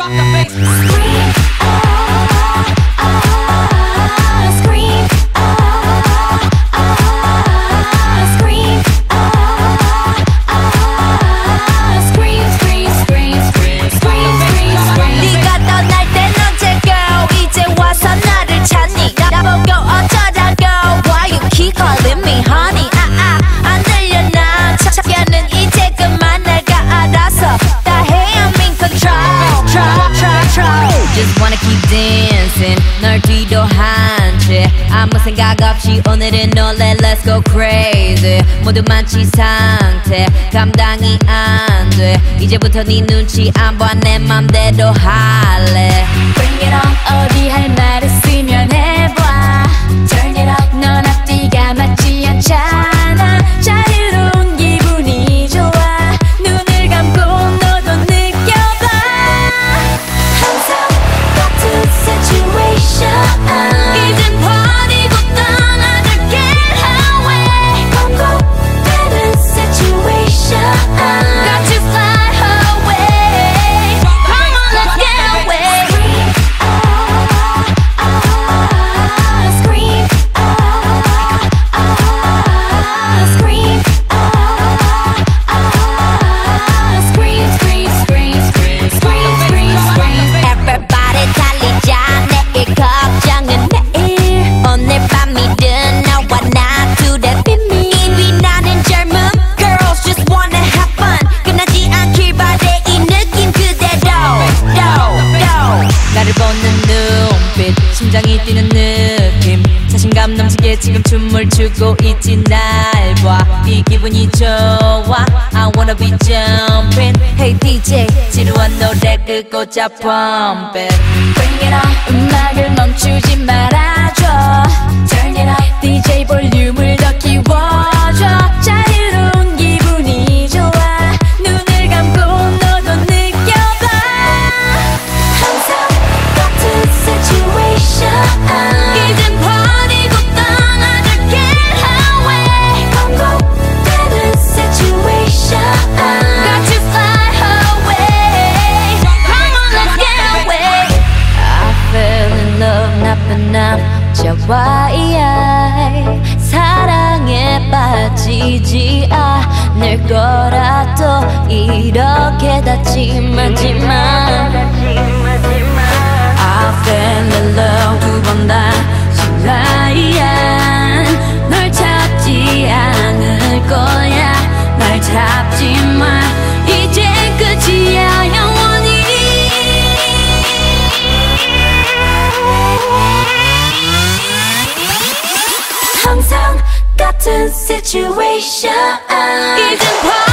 drop the bass. 없이도 한채. 아무 생각 없이 오늘은 놀래. Let's go crazy. 모두 만취 상태. 감당이 안 돼. 이제부터 네 눈치 안 봐 내 맘대로 할래. Bring it on 그게 지금 춤을 추고 있지 날 봐 이 기분이 좋아 I wanna be jumping Hey DJ 지루한 노래 끄고 자 pump it Bring it on 음악을 멈추 Why 사랑에 빠지지 않을 거라 도 이렇게 다짐하지만 항상 같은 situation. 이젠 봐